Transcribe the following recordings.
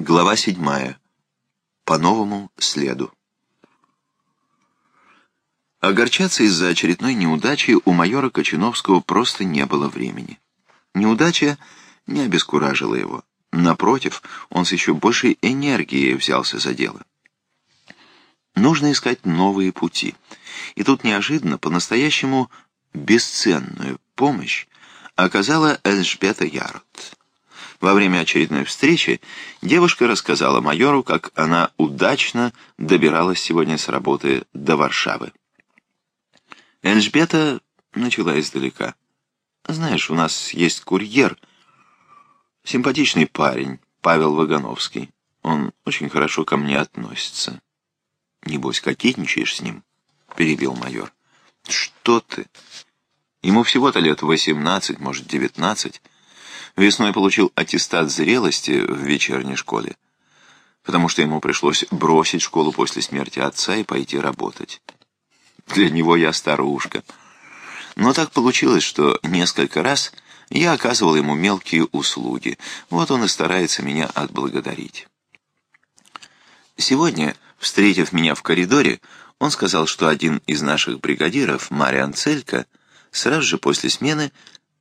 Глава седьмая. По новому следу. Огорчаться из-за очередной неудачи у майора Кочиновского просто не было времени. Неудача не обескуражила его. Напротив, он с еще большей энергией взялся за дело. Нужно искать новые пути. И тут неожиданно, по-настоящему бесценную помощь оказала Эльжбета Ярот. Во время очередной встречи девушка рассказала майору, как она удачно добиралась сегодня с работы до Варшавы. Эльжбета начала издалека. «Знаешь, у нас есть курьер, симпатичный парень, Павел Вагановский. Он очень хорошо ко мне относится». «Небось, кокетничаешь с ним?» — перебил майор. «Что ты? Ему всего-то лет восемнадцать, может, девятнадцать. Весной получил аттестат зрелости в вечерней школе, потому что ему пришлось бросить школу после смерти отца и пойти работать. Для него я старушка. Но так получилось, что несколько раз я оказывал ему мелкие услуги. Вот он и старается меня отблагодарить. Сегодня, встретив меня в коридоре, он сказал, что один из наших бригадиров, Мариан Целька, сразу же после смены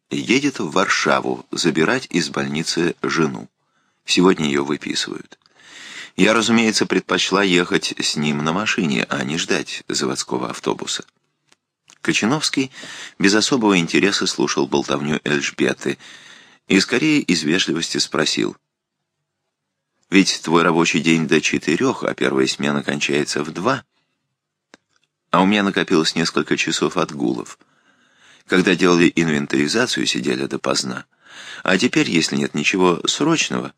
едет в Варшаву забирать из больницы жену. Сегодня ее выписывают. Я, разумеется, предпочла ехать с ним на машине, а не ждать заводского автобуса. Кочиновский без особого интереса слушал болтовню Эльжбеты и скорее из вежливости спросил. «Ведь твой рабочий день до четырех, а первая смена кончается в два. А у меня накопилось несколько часов отгулов. Когда делали инвентаризацию, сидели допоздна. А теперь, если нет ничего срочного,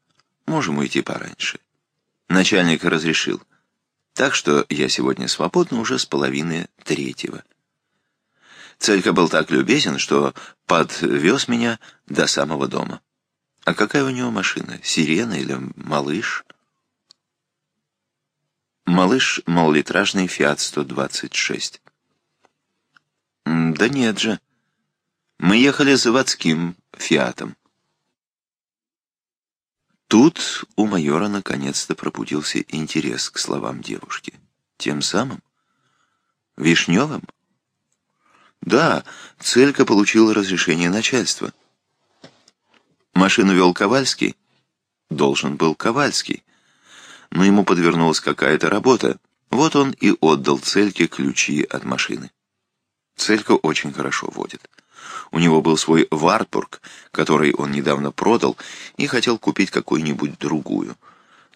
можем уйти пораньше. Начальник разрешил. Так что я сегодня свободна уже с половины третьего. Целька был так любезен, что подвез меня до самого дома. А какая у него машина? Сирена или малыш? Малыш — малолитражный «Фиат-126». Да нет же. Мы ехали заводским «Фиатом». Тут у майора наконец-то пробудился интерес к словам девушки. Тем самым? Вишневым? Да, Целька получила разрешение начальства. Машину вел Ковальский? Должен был Ковальский. Но ему подвернулась какая-то работа. Вот он и отдал Цельке ключи от машины. Целька очень хорошо водит. У него был свой Вартбург, который он недавно продал, и хотел купить какую-нибудь другую.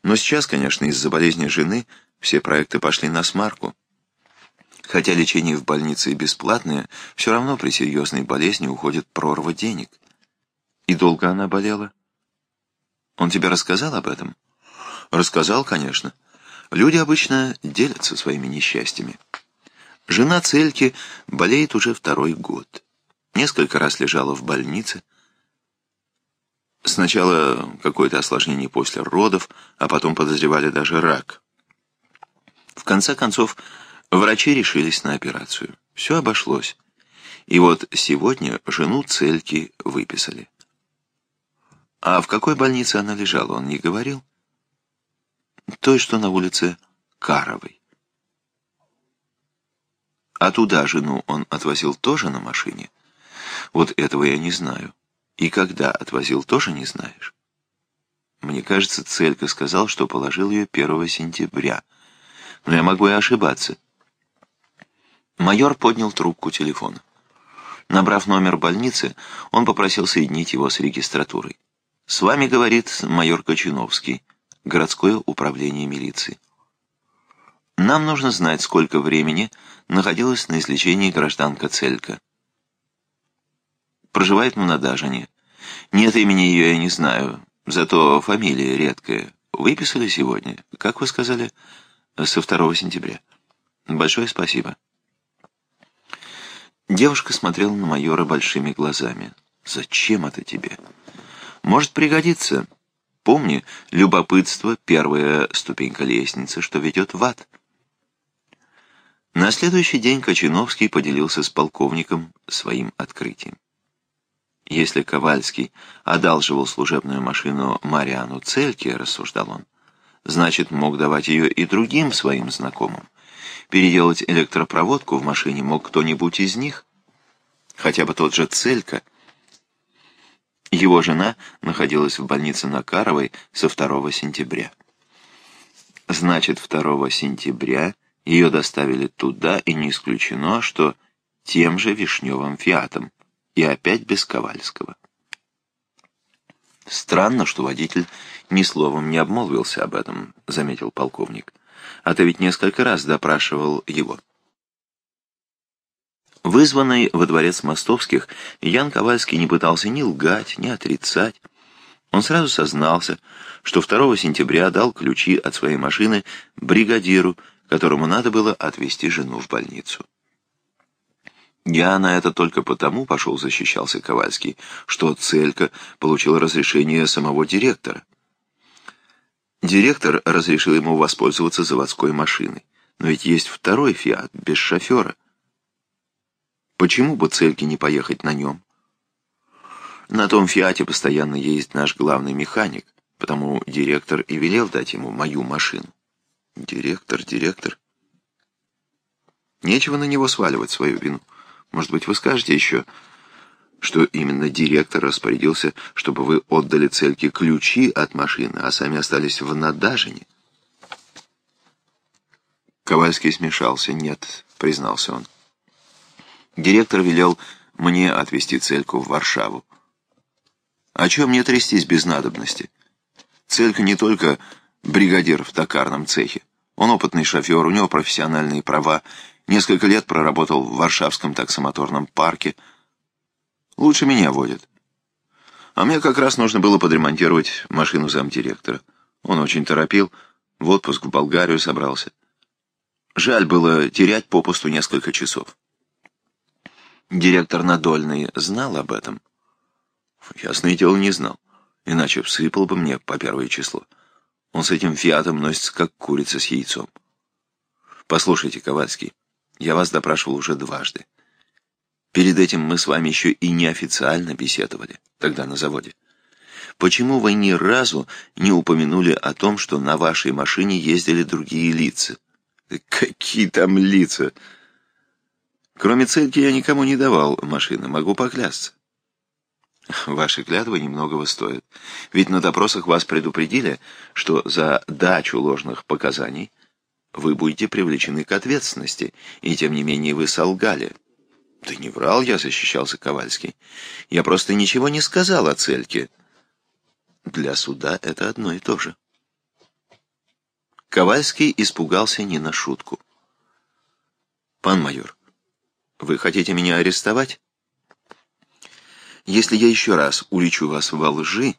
Но сейчас, конечно, из-за болезни жены все проекты пошли на смарку. Хотя лечение в больнице и бесплатное, все равно при серьезной болезни уходит прорва денег. И долго она болела? Он тебе рассказал об этом? Рассказал, конечно. Люди обычно делятся своими несчастьями. Жена Цельки болеет уже второй год несколько раз лежала в больнице. Сначала какое-то осложнение после родов, а потом подозревали даже рак. В конце концов, врачи решились на операцию. Все обошлось. И вот сегодня жену Цельки выписали. А в какой больнице она лежала, он не говорил? Той, что на улице Каровой. А туда жену он отвозил тоже на машине? Вот этого я не знаю. И когда отвозил, тоже не знаешь. Мне кажется, Целька сказал, что положил ее 1 сентября. Но я могу и ошибаться. Майор поднял трубку телефона. Набрав номер больницы, он попросил соединить его с регистратурой. «С вами, — говорит майор Кочиновский, городское управление милиции. Нам нужно знать, сколько времени находилась на излечении гражданка Целька проживает на Надажине. Нет имени ее я не знаю, зато фамилия редкая. Выписали сегодня, как вы сказали, со 2 сентября. Большое спасибо. Девушка смотрела на майора большими глазами. «Зачем это тебе?» «Может пригодиться. Помни, любопытство — первая ступенька лестницы, что ведет в ад». На следующий день Кочиновский поделился с полковником своим открытием. Если Ковальский одалживал служебную машину Мариану Цельке, рассуждал он, значит, мог давать ее и другим своим знакомым. Переделать электропроводку в машине мог кто-нибудь из них. Хотя бы тот же Целька. Его жена находилась в больнице на Каровой со 2 сентября. Значит, 2 сентября ее доставили туда, и не исключено, что тем же вишневым фиатом, и опять без Ковальского. «Странно, что водитель ни словом не обмолвился об этом», — заметил полковник. «А ты ведь несколько раз допрашивал его». Вызванный во дворец Мостовских, Ян Ковальский не пытался ни лгать, ни отрицать. Он сразу сознался, что 2 сентября дал ключи от своей машины бригадиру, которому надо было отвезти жену в больницу. Я на это только потому пошел, защищался Ковальский, что Целька получил разрешение самого директора. Директор разрешил ему воспользоваться заводской машиной. Но ведь есть второй «Фиат» без шофера. Почему бы Цельке не поехать на нем? На том «Фиате» постоянно ездит наш главный механик, потому директор и велел дать ему мою машину. Директор, директор. Нечего на него сваливать свою вину. Может быть, вы скажете еще, что именно директор распорядился, чтобы вы отдали Цельке ключи от машины, а сами остались в Надажине? Ковальский смешался. «Нет», — признался он. Директор велел мне отвезти Цельку в Варшаву. О чем мне трястись без надобности? Целька не только бригадир в токарном цехе. Он опытный шофер, у него профессиональные права, Несколько лет проработал в Варшавском таксомоторном парке. Лучше меня водят. А мне как раз нужно было подремонтировать машину замдиректора. Он очень торопил, в отпуск в Болгарию собрался. Жаль было терять попусту несколько часов. Директор Надольный знал об этом? Ясное дело, не знал. Иначе всыпал бы мне по первое число. Он с этим фиатом носится, как курица с яйцом. Послушайте, Ковальский, я вас допрашивал уже дважды. Перед этим мы с вами еще и неофициально беседовали, тогда на заводе. Почему вы ни разу не упомянули о том, что на вашей машине ездили другие лица? Какие там лица? Кроме цельки я никому не давал машины, могу поклясться. Ваши клятвы немногого стоят. Ведь на допросах вас предупредили, что за дачу ложных показаний вы будете привлечены к ответственности, и тем не менее вы солгали. Да не врал я, защищался Ковальский. Я просто ничего не сказал о Цельке. Для суда это одно и то же. Ковальский испугался не на шутку. «Пан майор, вы хотите меня арестовать? Если я еще раз уличу вас во лжи,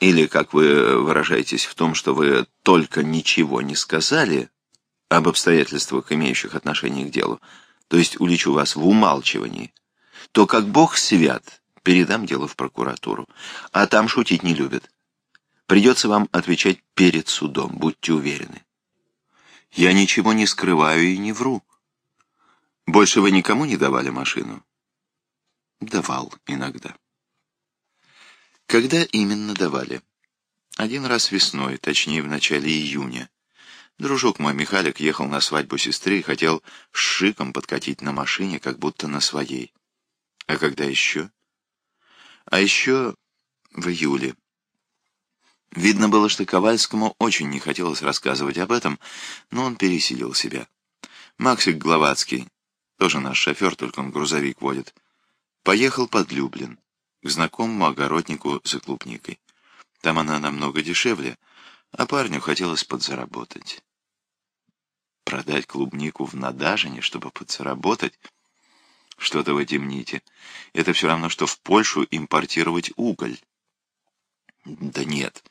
или, как вы выражаетесь, в том, что вы только ничего не сказали, об обстоятельствах, имеющих отношение к делу, то есть уличу вас в умалчивании, то, как Бог свят, передам дело в прокуратуру, а там шутить не любят. Придется вам отвечать перед судом, будьте уверены. Я ничего не скрываю и не вру. Больше вы никому не давали машину? Давал иногда. Когда именно давали? Один раз весной, точнее в начале июня. Дружок мой Михалик ехал на свадьбу сестры и хотел шиком подкатить на машине, как будто на своей. А когда еще? А еще в июле. Видно было, что Ковальскому очень не хотелось рассказывать об этом, но он пересилил себя. Максик Гловацкий, тоже наш шофер, только он грузовик водит, поехал под Люблин, к знакомому огороднику за клубникой. Там она намного дешевле, а парню хотелось подзаработать. Продать клубнику в Надажине, чтобы подзаработать? Что-то вы темните. Это все равно, что в Польшу импортировать уголь. Да нет,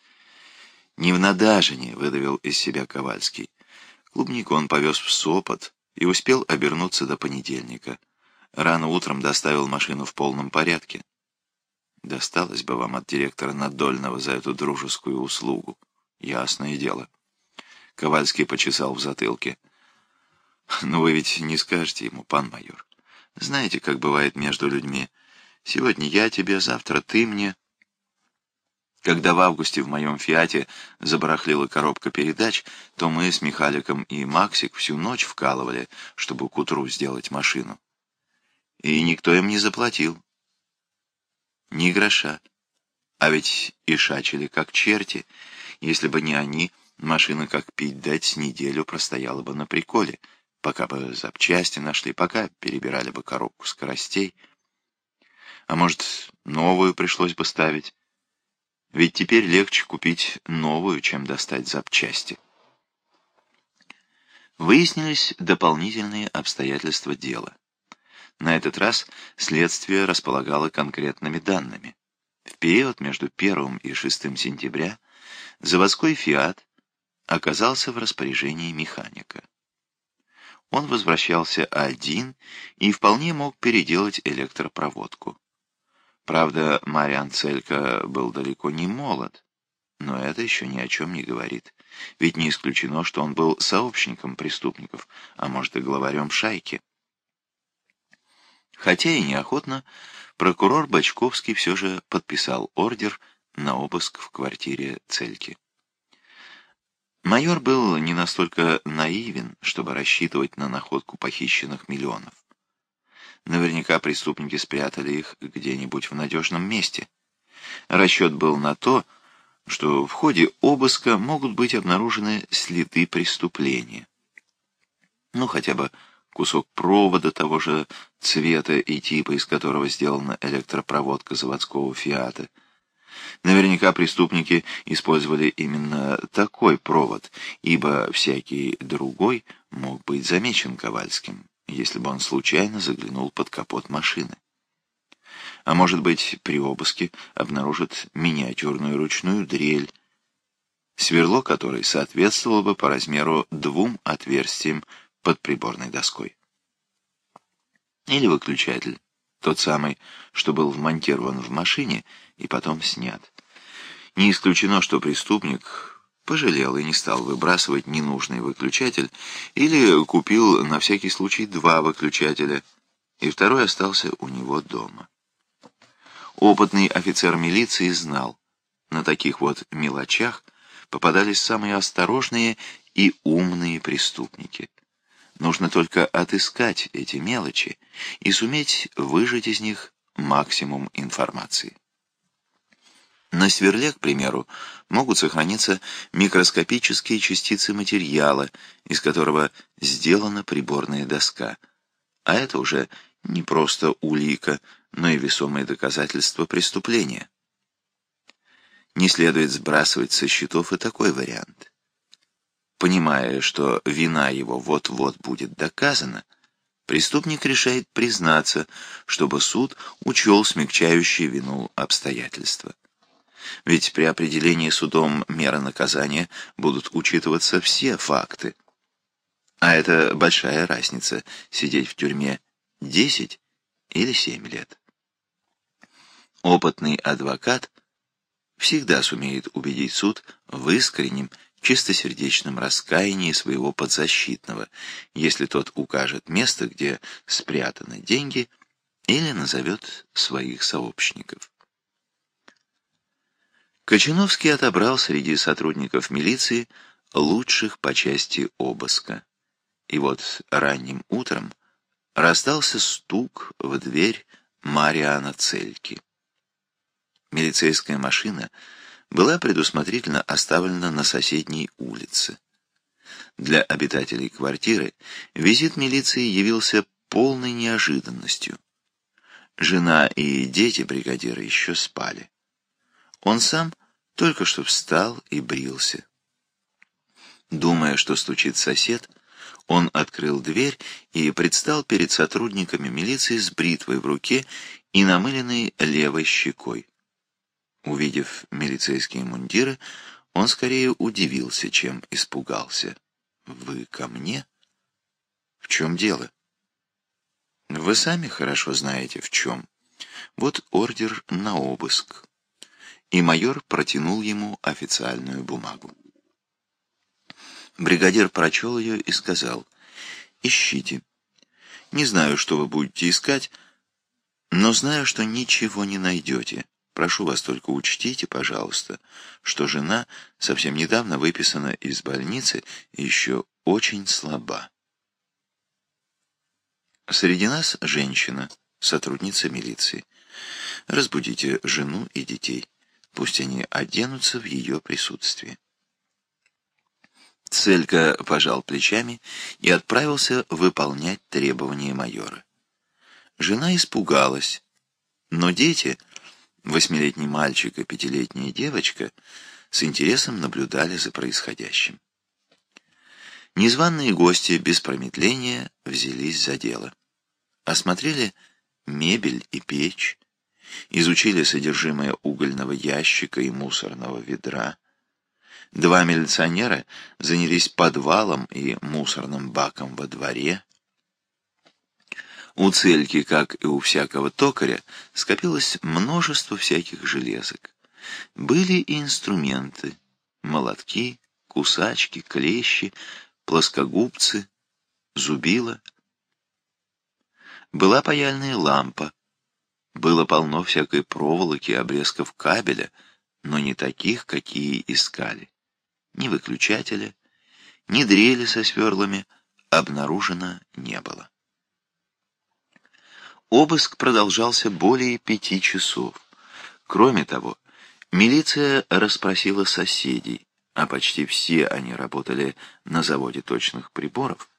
не в Надажине, выдавил из себя Ковальский. Клубнику он повез в Сопот и успел обернуться до понедельника. Рано утром доставил машину в полном порядке. Досталось бы вам от директора Надольного за эту дружескую услугу. Ясное дело. Ковальский почесал в затылке. «Но вы ведь не скажете ему, пан майор. Знаете, как бывает между людьми. Сегодня я тебе, завтра ты мне». Когда в августе в моем «Фиате» забарахлила коробка передач, то мы с Михаликом и Максик всю ночь вкалывали, чтобы к утру сделать машину. И никто им не заплатил. Ни гроша. А ведь и шачили как черти. Если бы не они, машина как пить дать неделю простояла бы на приколе, пока бы запчасти нашли, пока перебирали бы коробку скоростей. А может, новую пришлось бы ставить. Ведь теперь легче купить новую, чем достать запчасти. Выяснились дополнительные обстоятельства дела. На этот раз следствие располагало конкретными данными. В период между 1 и 6 сентября заводской «Фиат» оказался в распоряжении механика. Он возвращался один и вполне мог переделать электропроводку. Правда, Мариан Целька был далеко не молод, но это еще ни о чем не говорит. Ведь не исключено, что он был сообщником преступников, а может и главарем шайки. Хотя и неохотно, прокурор Бачковский все же подписал ордер на обыск в квартире Цельки. Майор был не настолько наивен, чтобы рассчитывать на находку похищенных миллионов. Наверняка преступники спрятали их где-нибудь в надежном месте. Расчет был на то, что в ходе обыска могут быть обнаружены следы преступления. Ну, хотя бы кусок провода того же цвета и типа, из которого сделана электропроводка заводского «Фиата». Наверняка преступники использовали именно такой провод, ибо всякий другой мог быть замечен Ковальским если бы он случайно заглянул под капот машины. А может быть, при обыске обнаружат миниатюрную ручную дрель, сверло которой соответствовало бы по размеру двум отверстиям под приборной доской. Или выключатель, тот самый, что был вмонтирован в машине и потом снят. Не исключено, что преступник пожалел и не стал выбрасывать ненужный выключатель, или купил на всякий случай два выключателя, и второй остался у него дома. Опытный офицер милиции знал, на таких вот мелочах попадались самые осторожные и умные преступники. Нужно только отыскать эти мелочи и суметь выжать из них максимум информации. На сверле, к примеру, могут сохраниться микроскопические частицы материала, из которого сделана приборная доска. А это уже не просто улика, но и весомое доказательство преступления. Не следует сбрасывать со счетов и такой вариант. Понимая, что вина его вот-вот будет доказана, преступник решает признаться, чтобы суд учел смягчающие вину обстоятельства. Ведь при определении судом меры наказания будут учитываться все факты. А это большая разница — сидеть в тюрьме 10 или 7 лет. Опытный адвокат всегда сумеет убедить суд в искреннем, чистосердечном раскаянии своего подзащитного, если тот укажет место, где спрятаны деньги, или назовет своих сообщников. Кочиновский отобрал среди сотрудников милиции лучших по части обыска. И вот ранним утром раздался стук в дверь Мариана Цельки. Милицейская машина была предусмотрительно оставлена на соседней улице. Для обитателей квартиры визит милиции явился полной неожиданностью. Жена и дети бригадира еще спали. Он сам только что встал и брился. Думая, что стучит сосед, он открыл дверь и предстал перед сотрудниками милиции с бритвой в руке и намыленной левой щекой. Увидев милицейские мундиры, он скорее удивился, чем испугался. «Вы ко мне? В чем дело?» «Вы сами хорошо знаете, в чем. Вот ордер на обыск и майор протянул ему официальную бумагу. Бригадир прочел ее и сказал, «Ищите. Не знаю, что вы будете искать, но знаю, что ничего не найдете. Прошу вас только учтите, пожалуйста, что жена совсем недавно выписана из больницы и еще очень слаба. Среди нас женщина, сотрудница милиции. Разбудите жену и детей. Пусть они оденутся в ее присутствии. Целька пожал плечами и отправился выполнять требования майора. Жена испугалась, но дети, восьмилетний мальчик и пятилетняя девочка, с интересом наблюдали за происходящим. Незваные гости без промедления взялись за дело. Осмотрели мебель и печь, изучили содержимое угольного ящика и мусорного ведра. Два милиционера занялись подвалом и мусорным баком во дворе. У цельки, как и у всякого токаря, скопилось множество всяких железок. Были и инструменты — молотки, кусачки, клещи, плоскогубцы, зубила. Была паяльная лампа, было полно всякой проволоки, обрезков кабеля, но не таких, какие искали. Ни выключателя, ни дрели со сверлами обнаружено не было. Обыск продолжался более пяти часов. Кроме того, милиция расспросила соседей, а почти все они работали на заводе точных приборов,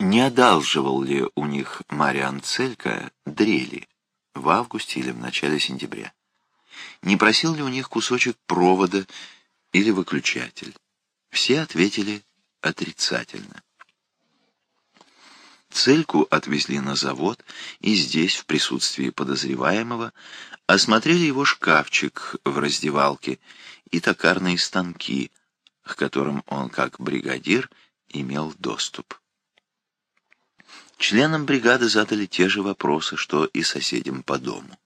не одалживал ли у них Мариан Целька дрели в августе или в начале сентября. Не просил ли у них кусочек провода или выключатель? Все ответили отрицательно. Цельку отвезли на завод, и здесь, в присутствии подозреваемого, осмотрели его шкафчик в раздевалке и токарные станки, к которым он, как бригадир, имел доступ. Членам бригады задали те же вопросы, что и соседям по дому.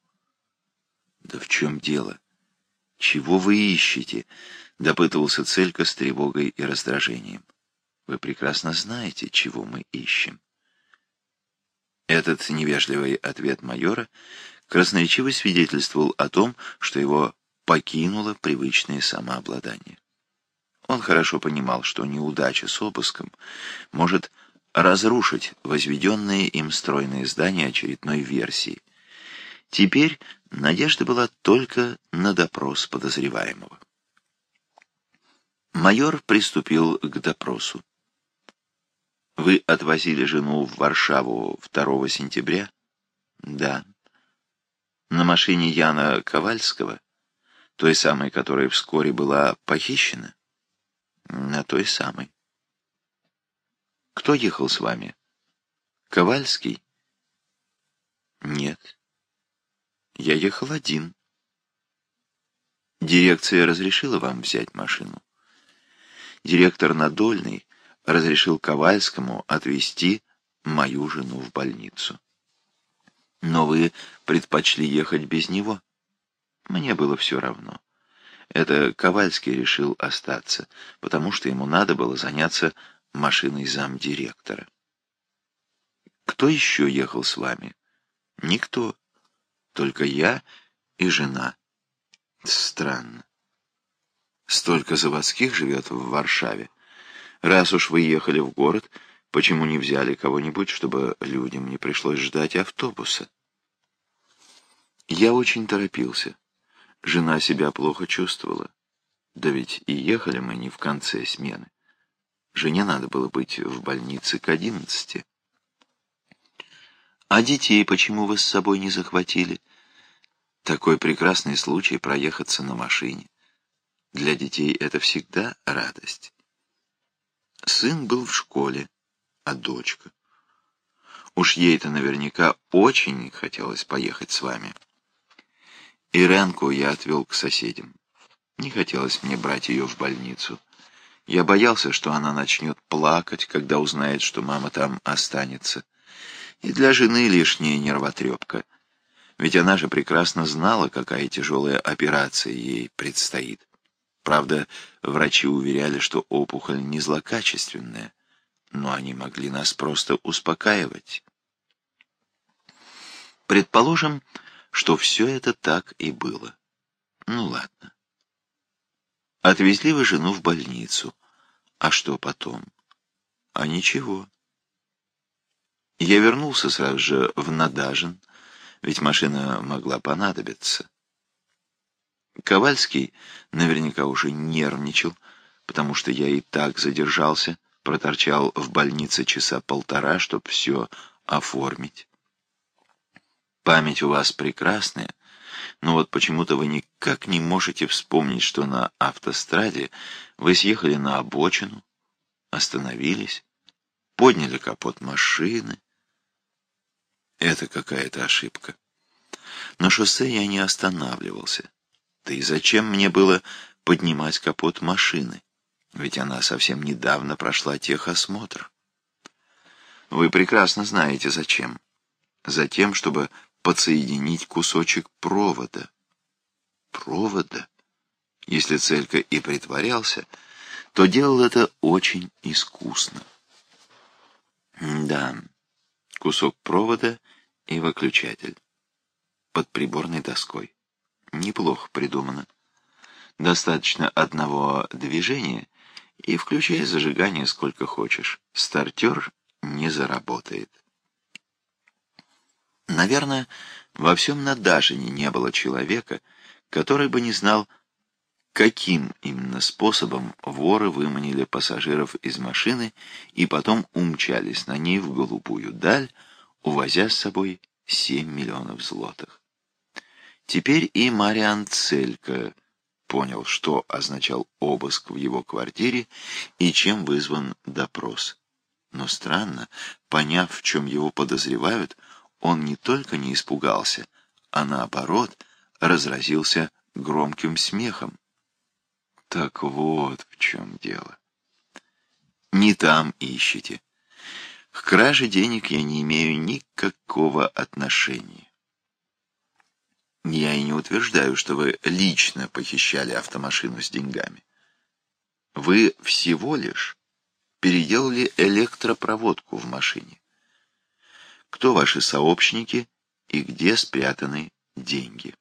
«Да в чем дело? Чего вы ищете?» — допытывался Целька с тревогой и раздражением. «Вы прекрасно знаете, чего мы ищем». Этот невежливый ответ майора красноречиво свидетельствовал о том, что его покинуло привычное самообладание. Он хорошо понимал, что неудача с обыском может разрушить возведенные им стройные здания очередной версии. Теперь надежда была только на допрос подозреваемого. Майор приступил к допросу. «Вы отвозили жену в Варшаву 2 сентября?» «Да». «На машине Яна Ковальского, той самой, которая вскоре была похищена?» «На той самой». Кто ехал с вами? Ковальский? Нет. Я ехал один. Дирекция разрешила вам взять машину? Директор Надольный разрешил Ковальскому отвезти мою жену в больницу. Но вы предпочли ехать без него? Мне было все равно. Это Ковальский решил остаться, потому что ему надо было заняться машиной замдиректора. Кто еще ехал с вами? Никто. Только я и жена. Странно. Столько заводских живет в Варшаве. Раз уж вы ехали в город, почему не взяли кого-нибудь, чтобы людям не пришлось ждать автобуса? Я очень торопился. Жена себя плохо чувствовала. Да ведь и ехали мы не в конце смены. Жене надо было быть в больнице к одиннадцати. А детей почему вы с собой не захватили? Такой прекрасный случай проехаться на машине. Для детей это всегда радость. Сын был в школе, а дочка? Уж ей-то наверняка очень хотелось поехать с вами. Иренку я отвел к соседям. Не хотелось мне брать ее в больницу. Я боялся, что она начнет плакать, когда узнает, что мама там останется. И для жены лишняя нервотрепка. Ведь она же прекрасно знала, какая тяжелая операция ей предстоит. Правда, врачи уверяли, что опухоль не злокачественная, но они могли нас просто успокаивать. Предположим, что все это так и было. Ну ладно. Отвезли вы жену в больницу. А что потом? А ничего. Я вернулся сразу же в Надажин, ведь машина могла понадобиться. Ковальский наверняка уже нервничал, потому что я и так задержался, проторчал в больнице часа полтора, чтобы все оформить. Память у вас прекрасная, но вот почему-то вы никак не можете вспомнить, что на автостраде вы съехали на обочину, остановились, подняли капот машины. Это какая-то ошибка. На шоссе я не останавливался. Да и зачем мне было поднимать капот машины? Ведь она совсем недавно прошла техосмотр. Вы прекрасно знаете, зачем. Затем, чтобы подсоединить кусочек провода. Провода? Если Целька и притворялся, то делал это очень искусно. Да, кусок провода и выключатель под приборной доской. Неплохо придумано. Достаточно одного движения, и включай зажигание сколько хочешь. Стартер не заработает. Наверное, во всем Надажине не было человека, который бы не знал, каким именно способом воры выманили пассажиров из машины и потом умчались на ней в голубую даль, увозя с собой 7 миллионов злотых. Теперь и Мариан Целька понял, что означал обыск в его квартире и чем вызван допрос. Но странно, поняв, в чем его подозревают, он не только не испугался, а наоборот разразился громким смехом. Так вот в чем дело. Не там ищете. К краже денег я не имею никакого отношения. Я и не утверждаю, что вы лично похищали автомашину с деньгами. Вы всего лишь переделали электропроводку в машине. Кто ваши сообщники и где спрятаны деньги?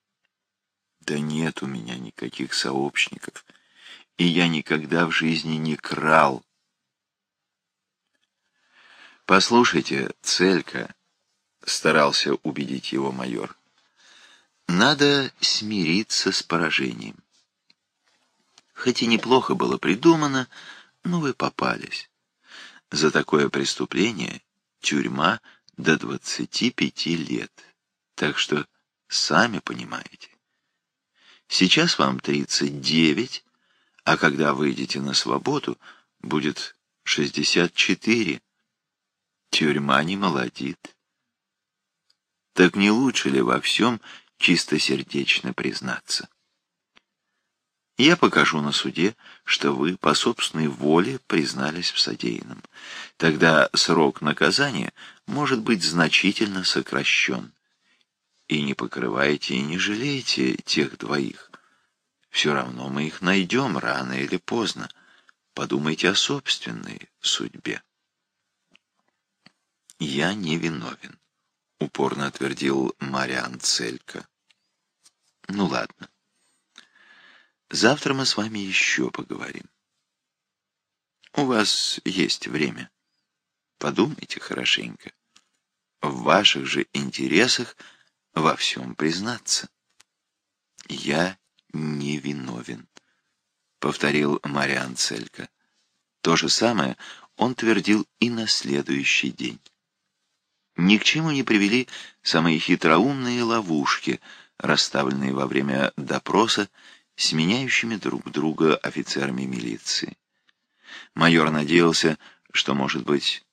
Да нет у меня никаких сообщников, и я никогда в жизни не крал. Послушайте, Целька, старался убедить его майор, надо смириться с поражением. Хоть и неплохо было придумано, но вы попались. За такое преступление тюрьма до 25 лет. Так что сами понимаете. Сейчас вам 39, а когда выйдете на свободу, будет 64. Тюрьма не молодит. Так не лучше ли во всем чистосердечно признаться? Я покажу на суде, что вы по собственной воле признались в содеянном. Тогда срок наказания может быть значительно сокращен. И не покрывайте и не жалейте тех двоих. Все равно мы их найдем рано или поздно. Подумайте о собственной судьбе. «Я не виновен», — упорно отвердил Мариан Целька. «Ну ладно. Завтра мы с вами еще поговорим. У вас есть время. Подумайте хорошенько. В ваших же интересах во всем признаться. Я не виновен, повторил Мариан Целька. То же самое он твердил и на следующий день. Ни к чему не привели самые хитроумные ловушки, расставленные во время допроса сменяющими друг друга офицерами милиции. Майор надеялся, что, может быть,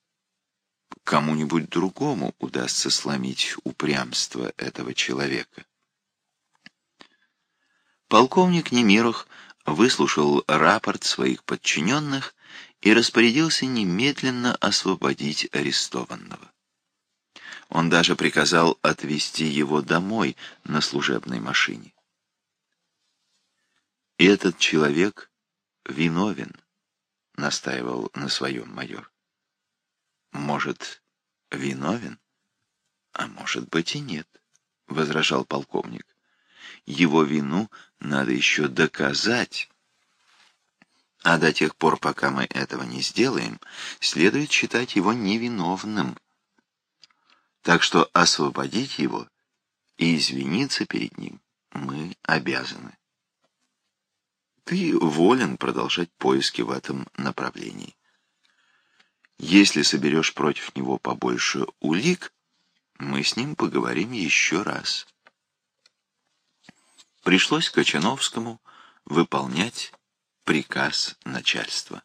кому-нибудь другому удастся сломить упрямство этого человека. Полковник Немиров выслушал рапорт своих подчиненных и распорядился немедленно освободить арестованного. Он даже приказал отвезти его домой на служебной машине. Этот человек виновен, настаивал на своем майор. Может, виновен, а может быть и нет. возражал полковник. Его вину надо еще доказать. А до тех пор, пока мы этого не сделаем, следует считать его невиновным. Так что освободить его и извиниться перед ним мы обязаны. Ты волен продолжать поиски в этом направлении. Если соберешь против него побольше улик, мы с ним поговорим еще раз. Пришлось Кочановскому выполнять приказ начальства.